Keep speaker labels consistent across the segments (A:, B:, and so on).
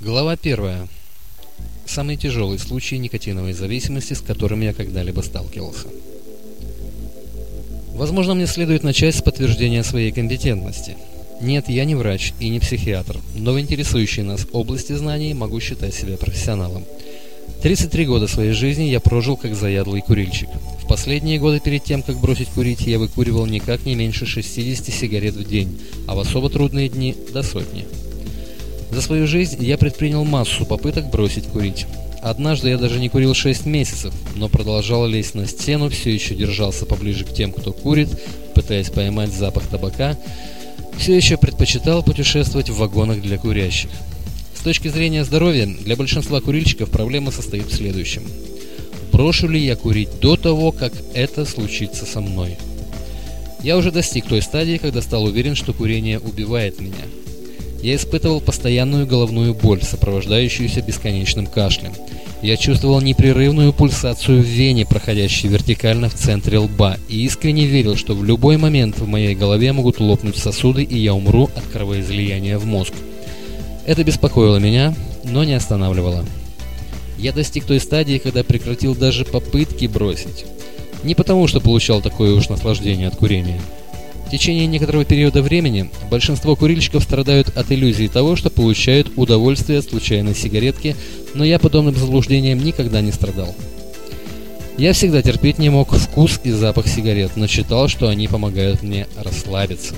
A: Глава первая. Самый тяжелый случай никотиновой зависимости, с которым я когда-либо сталкивался. Возможно, мне следует начать с подтверждения своей компетентности. Нет, я не врач и не психиатр, но в интересующей нас области знаний могу считать себя профессионалом. 33 года своей жизни я прожил как заядлый курильщик. В последние годы перед тем, как бросить курить, я выкуривал никак не меньше 60 сигарет в день, а в особо трудные дни – до сотни. За свою жизнь я предпринял массу попыток бросить курить. Однажды я даже не курил 6 месяцев, но продолжал лезть на стену, все еще держался поближе к тем, кто курит, пытаясь поймать запах табака, все еще предпочитал путешествовать в вагонах для курящих. С точки зрения здоровья, для большинства курильщиков проблема состоит в следующем. Брошу ли я курить до того, как это случится со мной? Я уже достиг той стадии, когда стал уверен, что курение убивает меня – я испытывал постоянную головную боль, сопровождающуюся бесконечным кашлем. Я чувствовал непрерывную пульсацию в вене, проходящей вертикально в центре лба, и искренне верил, что в любой момент в моей голове могут лопнуть сосуды, и я умру от кровоизлияния в мозг. Это беспокоило меня, но не останавливало. Я достиг той стадии, когда прекратил даже попытки бросить. Не потому, что получал такое уж наслаждение от курения. В течение некоторого периода времени большинство курильщиков страдают от иллюзии того, что получают удовольствие от случайной сигаретки, но я подобным заблуждением никогда не страдал. Я всегда терпеть не мог вкус и запах сигарет, но считал, что они помогают мне расслабиться.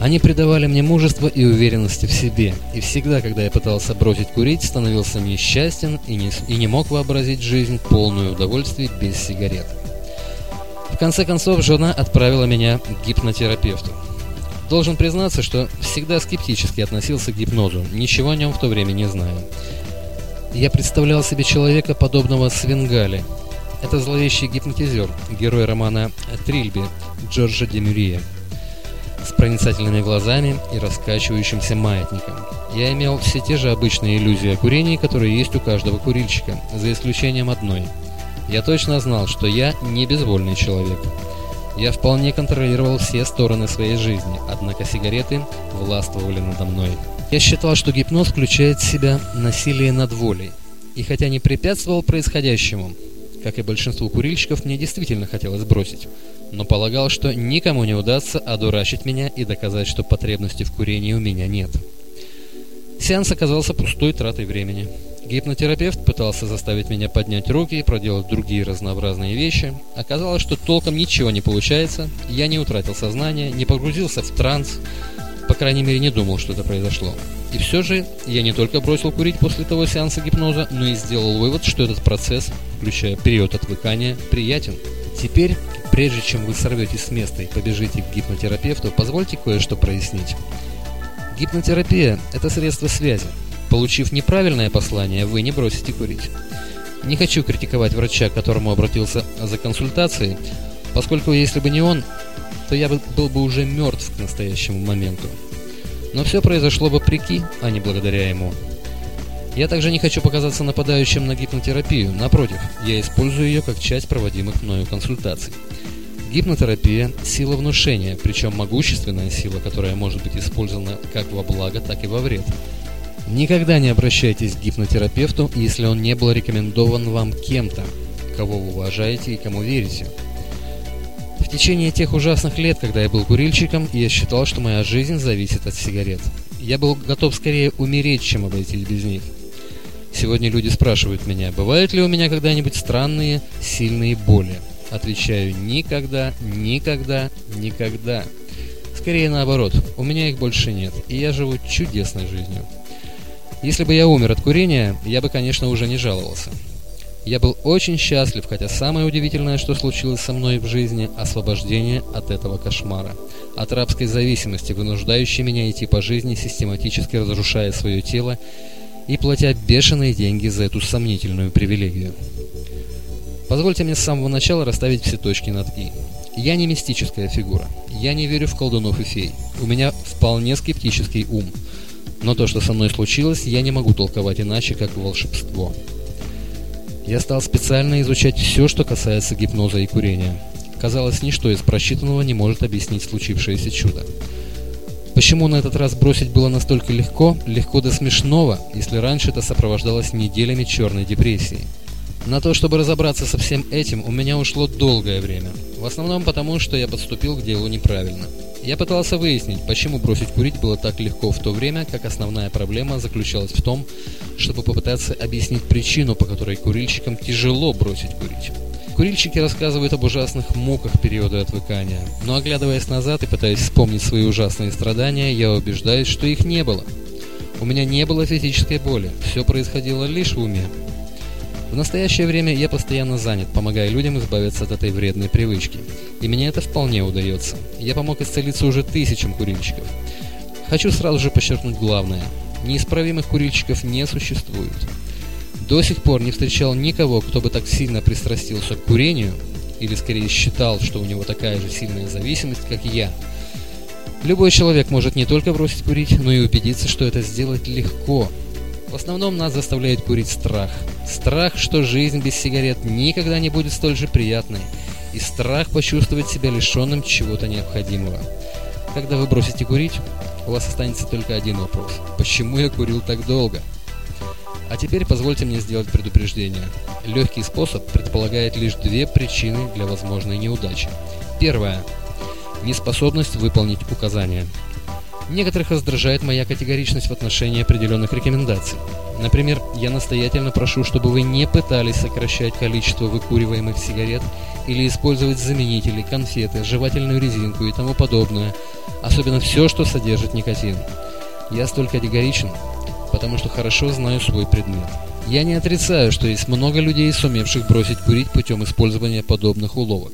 A: Они придавали мне мужество и уверенности в себе, и всегда, когда я пытался бросить курить, становился несчастен и не, и не мог вообразить жизнь полную удовольствий без сигарет конце концов, жена отправила меня к гипнотерапевту. Должен признаться, что всегда скептически относился к гипнозу, ничего о нем в то время не знаю. Я представлял себе человека, подобного Свенгали. Это зловещий гипнотизер, герой романа «Трильби» Джорджа Демюрия с проницательными глазами и раскачивающимся маятником. Я имел все те же обычные иллюзии о курении, которые есть у каждого курильщика, за исключением одной – я точно знал, что я не безвольный человек. Я вполне контролировал все стороны своей жизни, однако сигареты властвовали надо мной. Я считал, что гипноз включает в себя насилие над волей. И хотя не препятствовал происходящему, как и большинству курильщиков, мне действительно хотелось бросить, но полагал, что никому не удастся одурачить меня и доказать, что потребности в курении у меня нет. Сеанс оказался пустой тратой времени. Гипнотерапевт пытался заставить меня поднять руки и проделать другие разнообразные вещи. Оказалось, что толком ничего не получается, я не утратил сознание, не погрузился в транс, по крайней мере не думал, что это произошло. И все же я не только бросил курить после того сеанса гипноза, но и сделал вывод, что этот процесс, включая период отвыкания, приятен. Теперь, прежде чем вы сорветесь с места и побежите к гипнотерапевту, позвольте кое-что прояснить. Гипнотерапия – это средство связи, Получив неправильное послание, вы не бросите курить. Не хочу критиковать врача, к которому обратился за консультацией, поскольку если бы не он, то я бы был бы уже мертв к настоящему моменту. Но все произошло вопреки, а не благодаря ему. Я также не хочу показаться нападающим на гипнотерапию, напротив, я использую ее как часть проводимых мною консультаций. Гипнотерапия – сила внушения, причем могущественная сила, которая может быть использована как во благо, так и во вред. Никогда не обращайтесь к гипнотерапевту, если он не был рекомендован вам кем-то, кого вы уважаете и кому верите. В течение тех ужасных лет, когда я был курильщиком, я считал, что моя жизнь зависит от сигарет. Я был готов скорее умереть, чем обойтись без них. Сегодня люди спрашивают меня, бывают ли у меня когда-нибудь странные, сильные боли. Отвечаю, никогда, никогда, никогда. Скорее наоборот, у меня их больше нет, и я живу чудесной жизнью. Если бы я умер от курения, я бы, конечно, уже не жаловался. Я был очень счастлив, хотя самое удивительное, что случилось со мной в жизни – освобождение от этого кошмара. От рабской зависимости, вынуждающей меня идти по жизни, систематически разрушая свое тело и платя бешеные деньги за эту сомнительную привилегию. Позвольте мне с самого начала расставить все точки над «и». Я не мистическая фигура. Я не верю в колдунов и фей. У меня вполне скептический ум – но то, что со мной случилось, я не могу толковать иначе, как волшебство. Я стал специально изучать все, что касается гипноза и курения. Казалось, ничто из просчитанного не может объяснить случившееся чудо. Почему на этот раз бросить было настолько легко, легко до смешного, если раньше это сопровождалось неделями черной депрессии? На то, чтобы разобраться со всем этим, у меня ушло долгое время. В основном потому, что я подступил к делу неправильно. Я пытался выяснить, почему бросить курить было так легко в то время, как основная проблема заключалась в том, чтобы попытаться объяснить причину, по которой курильщикам тяжело бросить курить. Курильщики рассказывают об ужасных муках периода отвыкания, но оглядываясь назад и пытаясь вспомнить свои ужасные страдания, я убеждаюсь, что их не было. У меня не было физической боли, все происходило лишь в уме. В настоящее время я постоянно занят, помогая людям избавиться от этой вредной привычки. И мне это вполне удается. Я помог исцелиться уже тысячам курильщиков. Хочу сразу же подчеркнуть главное. Неисправимых курильщиков не существует. До сих пор не встречал никого, кто бы так сильно пристрастился к курению, или скорее считал, что у него такая же сильная зависимость, как я. Любой человек может не только бросить курить, но и убедиться, что это сделать легко, в основном нас заставляет курить страх. Страх, что жизнь без сигарет никогда не будет столь же приятной. И страх почувствовать себя лишенным чего-то необходимого. Когда вы бросите курить, у вас останется только один вопрос. Почему я курил так долго? А теперь позвольте мне сделать предупреждение. Легкий способ предполагает лишь две причины для возможной неудачи. Первая – неспособность выполнить указания. Некоторых раздражает моя категоричность в отношении определенных рекомендаций. Например, я настоятельно прошу, чтобы вы не пытались сокращать количество выкуриваемых сигарет или использовать заменители, конфеты, жевательную резинку и тому подобное, особенно все, что содержит никотин. Я столь категоричен, потому что хорошо знаю свой предмет. Я не отрицаю, что есть много людей, сумевших бросить курить путем использования подобных уловок.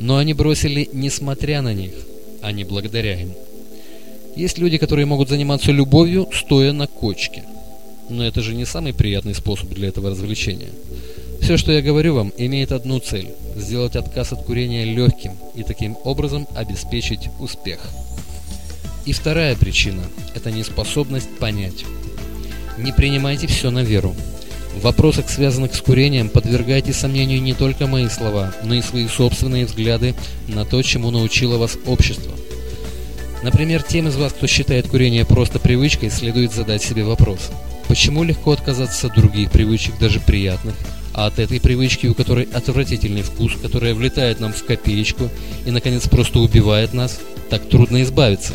A: Но они бросили несмотря на них, а не благодаря им. Есть люди, которые могут заниматься любовью, стоя на кочке. Но это же не самый приятный способ для этого развлечения. Все, что я говорю вам, имеет одну цель – сделать отказ от курения легким и таким образом обеспечить успех. И вторая причина – это неспособность понять. Не принимайте все на веру. В вопросах, связанных с курением, подвергайте сомнению не только мои слова, но и свои собственные взгляды на то, чему научило вас общество. Например, тем из вас, кто считает курение просто привычкой, следует задать себе вопрос. Почему легко отказаться от других привычек, даже приятных, а от этой привычки, у которой отвратительный вкус, которая влетает нам в копеечку и, наконец, просто убивает нас, так трудно избавиться?